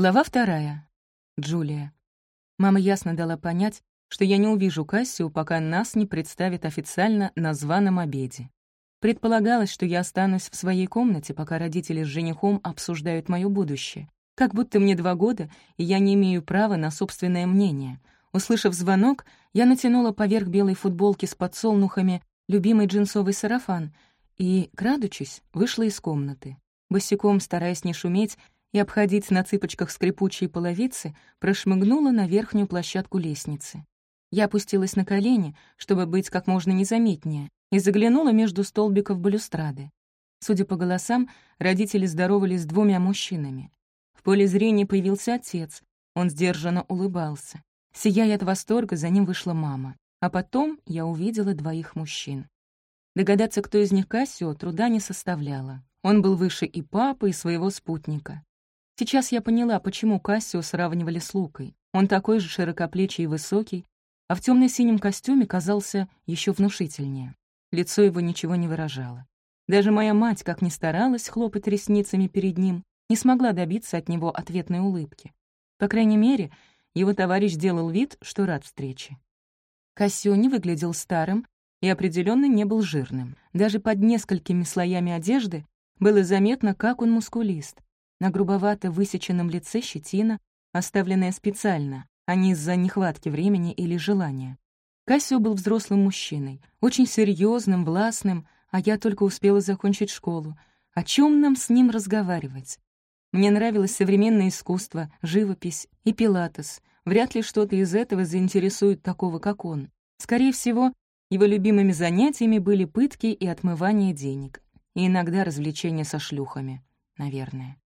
Глава вторая. Джулия. Мама ясно дала понять, что я не увижу Кассию, пока нас не представит официально на званом обеде. Предполагалось, что я останусь в своей комнате, пока родители с женихом обсуждают мое будущее. Как будто мне два года, и я не имею права на собственное мнение. Услышав звонок, я натянула поверх белой футболки с подсолнухами любимый джинсовый сарафан и, крадучись, вышла из комнаты. Босиком, стараясь не шуметь и обходить на цыпочках скрипучие половицы, прошмыгнула на верхнюю площадку лестницы. Я опустилась на колени, чтобы быть как можно незаметнее, и заглянула между столбиков балюстрады. Судя по голосам, родители здоровались с двумя мужчинами. В поле зрения появился отец. Он сдержанно улыбался. Сияя от восторга, за ним вышла мама. А потом я увидела двоих мужчин. Догадаться, кто из них Кассио, труда не составляло. Он был выше и папы, и своего спутника. Сейчас я поняла, почему Кассио сравнивали с Лукой. Он такой же широкоплечий и высокий, а в темно синем костюме казался еще внушительнее. Лицо его ничего не выражало. Даже моя мать, как ни старалась хлопать ресницами перед ним, не смогла добиться от него ответной улыбки. По крайней мере, его товарищ делал вид, что рад встрече. Кассио не выглядел старым и определенно не был жирным. Даже под несколькими слоями одежды было заметно, как он мускулист. На грубовато высеченном лице щетина, оставленная специально, а не из-за нехватки времени или желания. Кассио был взрослым мужчиной, очень серьезным, властным, а я только успела закончить школу. О чем нам с ним разговаривать? Мне нравилось современное искусство, живопись и пилатес. Вряд ли что-то из этого заинтересует такого, как он. Скорее всего, его любимыми занятиями были пытки и отмывание денег. И иногда развлечения со шлюхами, наверное.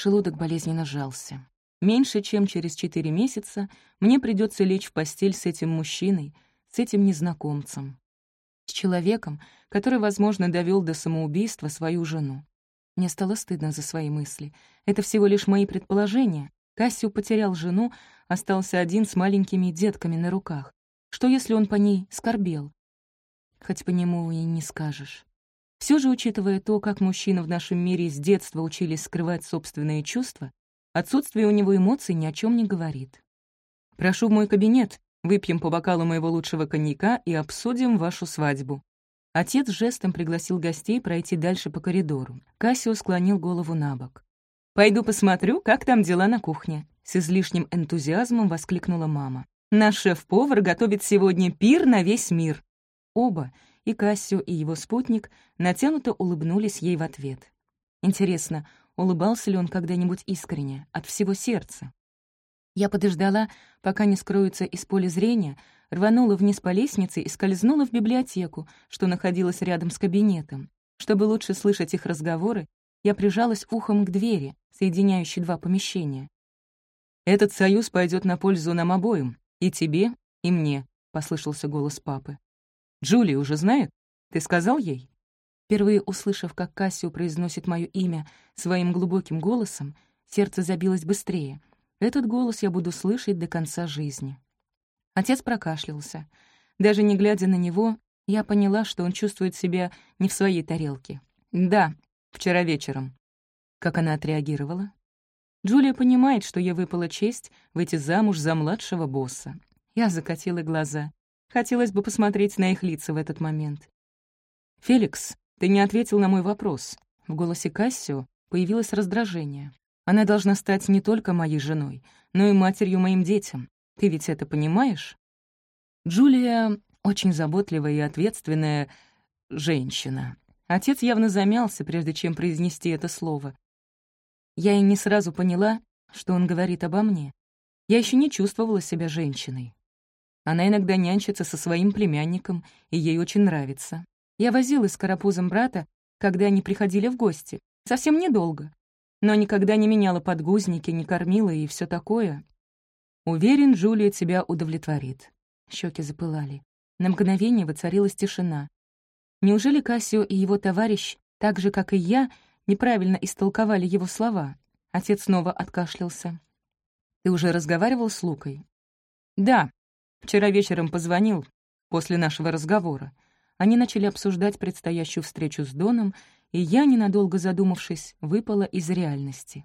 Желудок болезненно сжался. Меньше чем через четыре месяца мне придется лечь в постель с этим мужчиной, с этим незнакомцем. С человеком, который, возможно, довел до самоубийства свою жену. Мне стало стыдно за свои мысли. Это всего лишь мои предположения. Кассио потерял жену, остался один с маленькими детками на руках. Что, если он по ней скорбел? Хоть по нему и не скажешь. Все же, учитывая то, как мужчины в нашем мире с детства учились скрывать собственные чувства, Отсутствие у него эмоций ни о чем не говорит. «Прошу в мой кабинет, выпьем по бокалу моего лучшего коньяка и обсудим вашу свадьбу». Отец жестом пригласил гостей пройти дальше по коридору. Кассио склонил голову на бок. «Пойду посмотрю, как там дела на кухне», — с излишним энтузиазмом воскликнула мама. «Наш шеф-повар готовит сегодня пир на весь мир». Оба, и Кассио, и его спутник, натянуто улыбнулись ей в ответ. Интересно, улыбался ли он когда-нибудь искренне, от всего сердца. Я подождала, пока не скроются из поля зрения, рванула вниз по лестнице и скользнула в библиотеку, что находилась рядом с кабинетом. Чтобы лучше слышать их разговоры, я прижалась ухом к двери, соединяющей два помещения. «Этот союз пойдет на пользу нам обоим, и тебе, и мне», — послышался голос папы. «Джули уже знает? Ты сказал ей?» Впервые услышав, как Кассио произносит мое имя своим глубоким голосом, сердце забилось быстрее. Этот голос я буду слышать до конца жизни. Отец прокашлялся. Даже не глядя на него, я поняла, что он чувствует себя не в своей тарелке. «Да, вчера вечером». Как она отреагировала? Джулия понимает, что я выпала честь выйти замуж за младшего босса. Я закатила глаза. Хотелось бы посмотреть на их лица в этот момент. «Феликс, «Ты не ответил на мой вопрос». В голосе Кассио появилось раздражение. «Она должна стать не только моей женой, но и матерью моим детям. Ты ведь это понимаешь?» Джулия очень заботливая и ответственная женщина. Отец явно замялся, прежде чем произнести это слово. Я и не сразу поняла, что он говорит обо мне. Я еще не чувствовала себя женщиной. Она иногда нянчится со своим племянником, и ей очень нравится. Я возилась с карапузом брата, когда они приходили в гости. Совсем недолго. Но никогда не меняла подгузники, не кормила и все такое. Уверен, Джулия тебя удовлетворит. Щеки запылали. На мгновение воцарилась тишина. Неужели Кассио и его товарищ, так же, как и я, неправильно истолковали его слова? Отец снова откашлялся. «Ты уже разговаривал с Лукой?» «Да. Вчера вечером позвонил, после нашего разговора. Они начали обсуждать предстоящую встречу с Доном, и я, ненадолго задумавшись, выпала из реальности.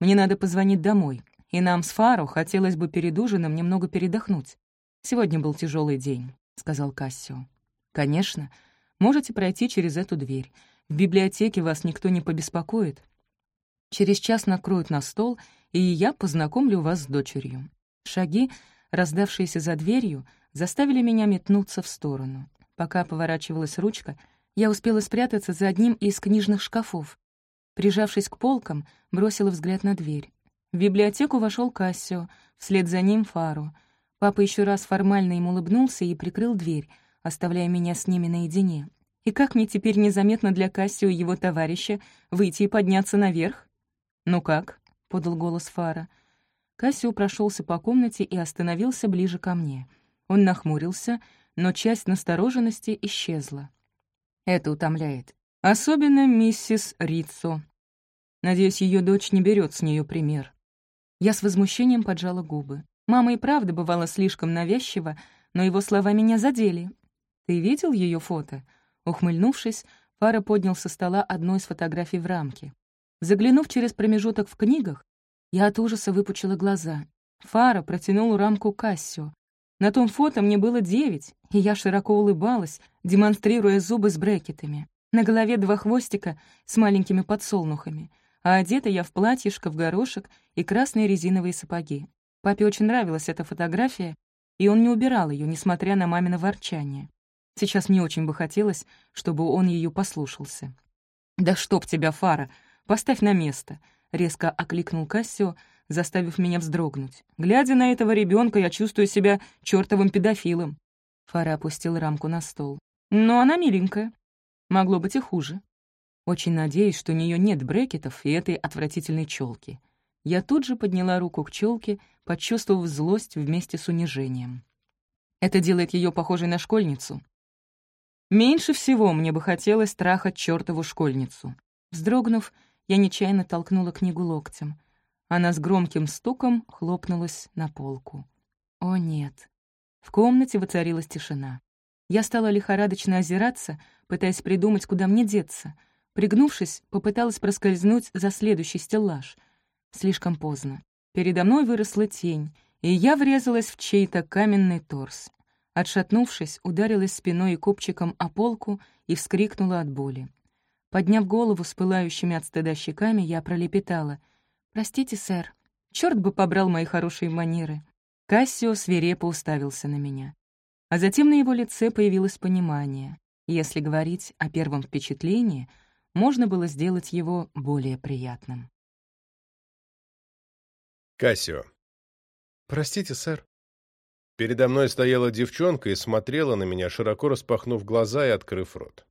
Мне надо позвонить домой, и нам с Фаро хотелось бы перед ужином немного передохнуть. Сегодня был тяжелый день», — сказал Кассио. «Конечно. Можете пройти через эту дверь. В библиотеке вас никто не побеспокоит. Через час накроют на стол, и я познакомлю вас с дочерью». Шаги, раздавшиеся за дверью, заставили меня метнуться в сторону. Пока поворачивалась ручка, я успела спрятаться за одним из книжных шкафов. Прижавшись к полкам, бросила взгляд на дверь. В библиотеку вошел Кассио, вслед за ним Фару. Папа еще раз формально им улыбнулся и прикрыл дверь, оставляя меня с ними наедине. И как мне теперь незаметно для Кассио и его товарища выйти и подняться наверх? «Ну как?» — подал голос Фара. Кассио прошелся по комнате и остановился ближе ко мне. Он нахмурился, но часть настороженности исчезла. Это утомляет. Особенно миссис Риццо. Надеюсь, ее дочь не берет с нее пример. Я с возмущением поджала губы. Мама и правда бывала слишком навязчива, но его слова меня задели. «Ты видел ее фото?» Ухмыльнувшись, Фара поднял со стола одну из фотографий в рамке. Заглянув через промежуток в книгах, я от ужаса выпучила глаза. Фара протянул рамку Кассио. На том фото мне было девять, и я широко улыбалась, демонстрируя зубы с брекетами. На голове два хвостика с маленькими подсолнухами, а одета я в платьишко в горошек и красные резиновые сапоги. Папе очень нравилась эта фотография, и он не убирал ее, несмотря на мамино ворчание. Сейчас мне очень бы хотелось, чтобы он ее послушался. «Да чтоб тебя, Фара! Поставь на место!» — резко окликнул Кассио, заставив меня вздрогнуть. «Глядя на этого ребенка, я чувствую себя чертовым педофилом». Фара опустил рамку на стол. «Но она миленькая. Могло быть и хуже. Очень надеюсь, что у нее нет брекетов и этой отвратительной челки. Я тут же подняла руку к челке, почувствовав злость вместе с унижением. Это делает ее похожей на школьницу. Меньше всего мне бы хотелось трахать чертову школьницу. Вздрогнув, я нечаянно толкнула книгу локтем. Она с громким стуком хлопнулась на полку. О, нет. В комнате воцарилась тишина. Я стала лихорадочно озираться, пытаясь придумать, куда мне деться. Пригнувшись, попыталась проскользнуть за следующий стеллаж. Слишком поздно. Передо мной выросла тень, и я врезалась в чей-то каменный торс. Отшатнувшись, ударилась спиной и копчиком о полку и вскрикнула от боли. Подняв голову с пылающими от стыда щеками, я пролепетала. «Простите, сэр. Чёрт бы побрал мои хорошие манеры». Кассио свирепо уставился на меня. А затем на его лице появилось понимание. Если говорить о первом впечатлении, можно было сделать его более приятным. Кассио. «Простите, сэр». Передо мной стояла девчонка и смотрела на меня, широко распахнув глаза и открыв рот.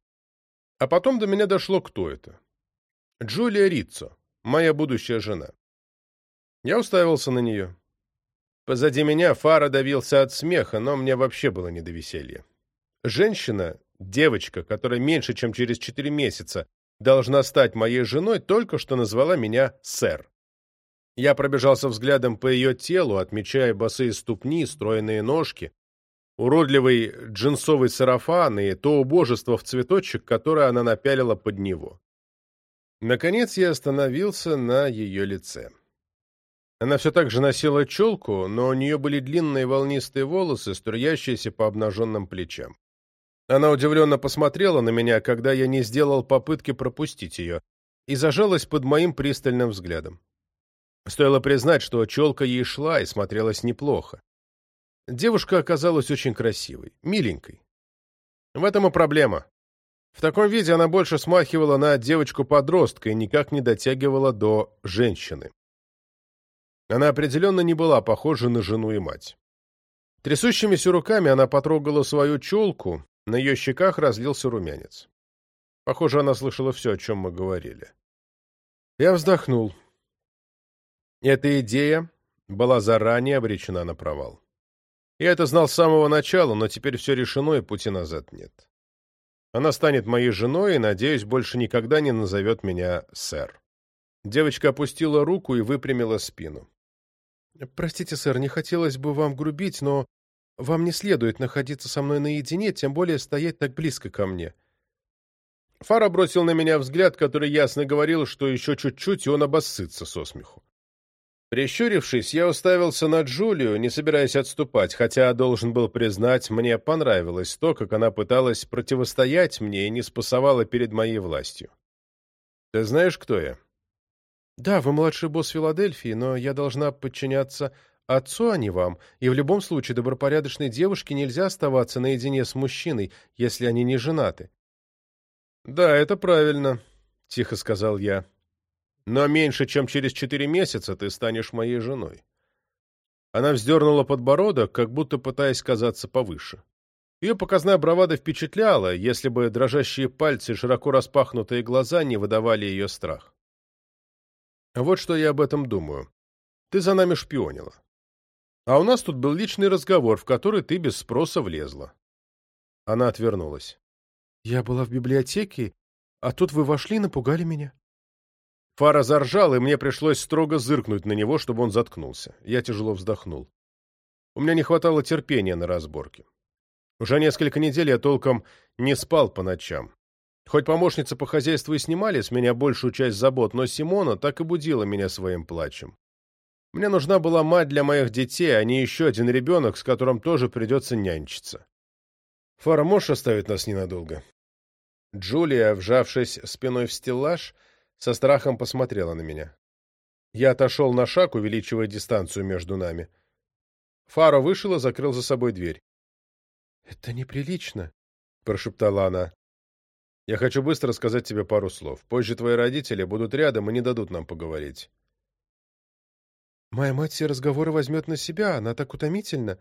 А потом до меня дошло, кто это. Джулия Риццо, моя будущая жена. Я уставился на нее. Позади меня Фара давился от смеха, но мне вообще было не до веселья. Женщина, девочка, которая меньше, чем через четыре месяца должна стать моей женой, только что назвала меня сэр. Я пробежался взглядом по ее телу, отмечая босые ступни, стройные ножки, уродливый джинсовый сарафан и то убожество в цветочек, которое она напялила под него. Наконец я остановился на ее лице. Она все так же носила челку, но у нее были длинные волнистые волосы, струящиеся по обнаженным плечам. Она удивленно посмотрела на меня, когда я не сделал попытки пропустить ее, и зажалась под моим пристальным взглядом. Стоило признать, что челка ей шла и смотрелась неплохо. Девушка оказалась очень красивой, миленькой. В этом и проблема. В таком виде она больше смахивала на девочку-подростка и никак не дотягивала до женщины. Она определенно не была похожа на жену и мать. Трясущимися руками она потрогала свою челку, на ее щеках разлился румянец. Похоже, она слышала все, о чем мы говорили. Я вздохнул. Эта идея была заранее обречена на провал. Я это знал с самого начала, но теперь все решено, и пути назад нет. Она станет моей женой и, надеюсь, больше никогда не назовет меня сэр. Девочка опустила руку и выпрямила спину. «Простите, сэр, не хотелось бы вам грубить, но вам не следует находиться со мной наедине, тем более стоять так близко ко мне». Фара бросил на меня взгляд, который ясно говорил, что еще чуть-чуть, и он обоссытся со смеху. Прищурившись, я уставился на Джулию, не собираясь отступать, хотя должен был признать, мне понравилось то, как она пыталась противостоять мне и не спасовала перед моей властью. «Ты знаешь, кто я?» «Да, вы младший босс Филадельфии, но я должна подчиняться отцу, а не вам, и в любом случае добропорядочной девушке нельзя оставаться наедине с мужчиной, если они не женаты». «Да, это правильно», — тихо сказал я. Но меньше чем через четыре месяца ты станешь моей женой. Она вздернула подбородок, как будто пытаясь казаться повыше. Ее показная бравада впечатляла, если бы дрожащие пальцы и широко распахнутые глаза не выдавали ее страх. Вот что я об этом думаю. Ты за нами шпионила. А у нас тут был личный разговор, в который ты без спроса влезла. Она отвернулась. Я была в библиотеке, а тут вы вошли и напугали меня. Фара заржал, и мне пришлось строго зыркнуть на него, чтобы он заткнулся. Я тяжело вздохнул. У меня не хватало терпения на разборке. Уже несколько недель я толком не спал по ночам. Хоть помощницы по хозяйству и снимали с меня большую часть забот, но Симона так и будила меня своим плачем. Мне нужна была мать для моих детей, а не еще один ребенок, с которым тоже придется нянчиться. Фара, можешь оставить нас ненадолго? Джулия, вжавшись спиной в стеллаж, со страхом посмотрела на меня. Я отошел на шаг, увеличивая дистанцию между нами. Фаро вышел и закрыл за собой дверь. — Это неприлично, — прошептала она. — Я хочу быстро сказать тебе пару слов. Позже твои родители будут рядом и не дадут нам поговорить. — Моя мать все разговоры возьмет на себя, она так утомительна.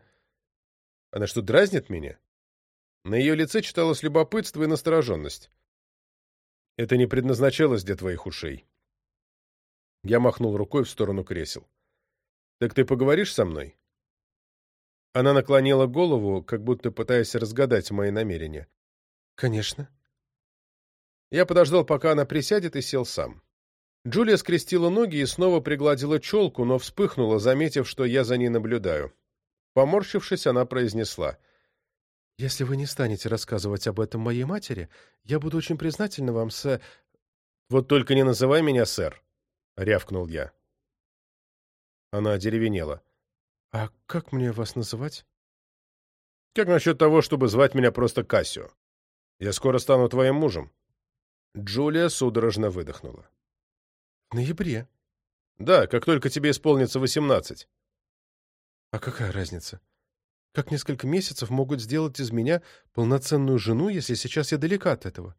Она что, дразнит меня? На ее лице читалось любопытство и настороженность. Это не предназначалось для твоих ушей. Я махнул рукой в сторону кресел. Так ты поговоришь со мной? Она наклонила голову, как будто пытаясь разгадать мои намерения. Конечно. Я подождал, пока она присядет, и сел сам. Джулия скрестила ноги и снова пригладила челку, но вспыхнула, заметив, что я за ней наблюдаю. Поморщившись, она произнесла — если вы не станете рассказывать об этом моей матери, я буду очень признательна вам, сэр. Вот только не называй меня сэр, рявкнул я. Она одеревенела. А как мне вас называть? Как насчет того, чтобы звать меня просто Кассио? Я скоро стану твоим мужем. Джулия судорожно выдохнула. В ноябре. Да, как только тебе исполнится восемнадцать. А какая разница? Как несколько месяцев могут сделать из меня полноценную жену, если сейчас я далека от этого?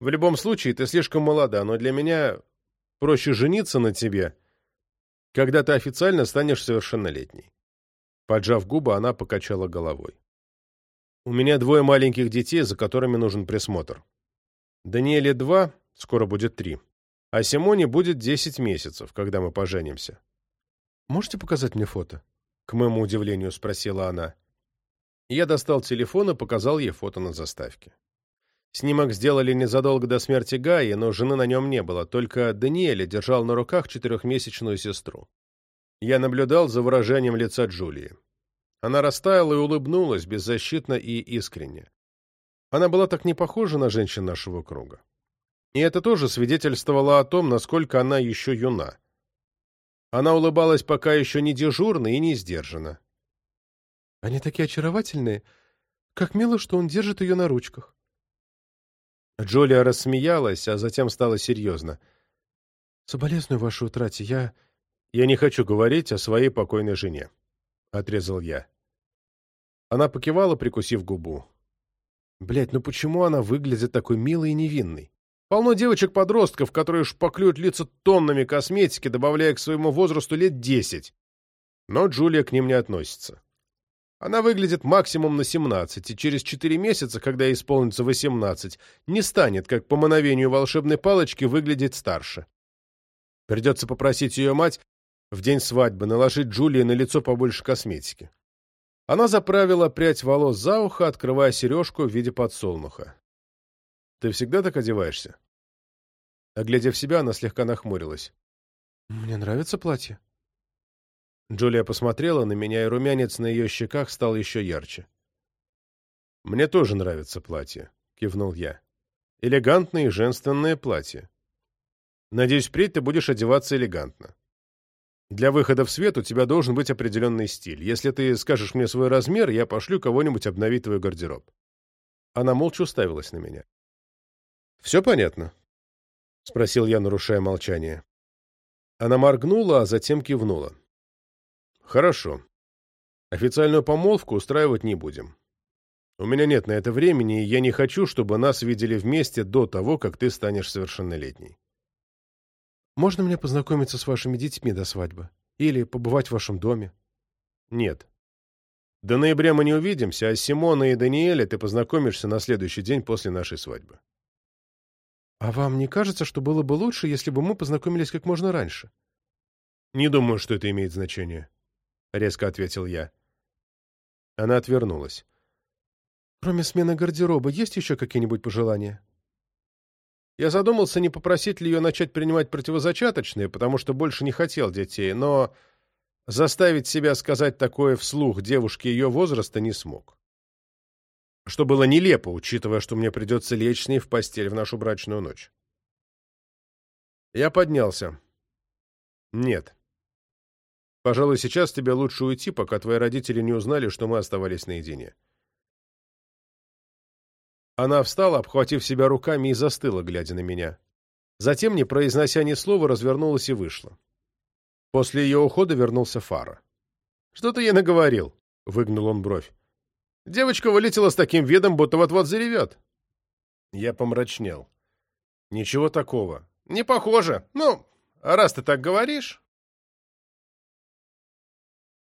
В любом случае, ты слишком молода, но для меня проще жениться на тебе, когда ты официально станешь совершеннолетней. Поджав губы, она покачала головой. У меня двое маленьких детей, за которыми нужен присмотр. Даниэле два, скоро будет три. А Симоне будет десять месяцев, когда мы поженимся. Можете показать мне фото? — к моему удивлению спросила она. Я достал телефон и показал ей фото на заставке. Снимок сделали незадолго до смерти Гаи, но жены на нем не было, только Даниэля держал на руках четырехмесячную сестру. Я наблюдал за выражением лица Джулии. Она растаяла и улыбнулась, беззащитно и искренне. Она была так не похожа на женщин нашего круга. И это тоже свидетельствовало о том, насколько она еще юна. Она улыбалась пока еще не дежурно и не сдержанно. «Они такие очаровательные. Как мило, что он держит ее на ручках». Джулия рассмеялась, а затем стала серьезно. «Соболезную вашей утрате. Я...» «Я не хочу говорить о своей покойной жене», — отрезал я. Она покивала, прикусив губу. Блять, ну почему она выглядит такой милой и невинной? Полно девочек-подростков, которые шпаклюют лица тоннами косметики, добавляя к своему возрасту лет десять. Но Джулия к ним не относится. Она выглядит максимум на 17, и через 4 месяца, когда ей исполнится 18, не станет, как по мановению волшебной палочки, выглядеть старше. Придется попросить ее мать в день свадьбы наложить Джулии на лицо побольше косметики. Она заправила прядь волос за ухо, открывая сережку в виде подсолнуха. Ты всегда так одеваешься?» Оглядев себя, она слегка нахмурилась. «Мне нравится платье». Джулия посмотрела на меня, и румянец на ее щеках стал еще ярче. «Мне тоже нравится платье», — кивнул я. «Элегантное и женственное платье. Надеюсь, впредь ты будешь одеваться элегантно». Для выхода в свет у тебя должен быть определенный стиль. Если ты скажешь мне свой размер, я пошлю кого-нибудь обновить твой гардероб». Она молча уставилась на меня. «Все понятно?» — спросил я, нарушая молчание. Она моргнула, а затем кивнула. «Хорошо. Официальную помолвку устраивать не будем. У меня нет на это времени, и я не хочу, чтобы нас видели вместе до того, как ты станешь совершеннолетней. Можно мне познакомиться с вашими детьми до свадьбы? Или побывать в вашем доме? Нет. До ноября мы не увидимся, а с Симоной и Даниэлем ты познакомишься на следующий день после нашей свадьбы. А вам не кажется, что было бы лучше, если бы мы познакомились как можно раньше? Не думаю, что это имеет значение, — резко ответил я. Она отвернулась. Кроме смены гардероба, есть еще какие-нибудь пожелания? Я задумался, не попросить ли ее начать принимать противозачаточные, потому что больше не хотел детей, но заставить себя сказать такое вслух девушке ее возраста не смог. Что было нелепо, учитывая, что мне придется лечь с ней в постель в нашу брачную ночь. Я поднялся. Нет. Пожалуй, сейчас тебе лучше уйти, пока твои родители не узнали, что мы оставались наедине. Она встала, обхватив себя руками, и застыла, глядя на меня. Затем, не произнося ни слова, развернулась и вышла. После ее ухода вернулся Фара. «Что ты ей наговорил?» — выгнул он бровь. «Девочка вылетела с таким видом, будто вот-вот заревет». Я помрачнел. «Ничего такого. Не похоже. Ну, раз ты так говоришь...»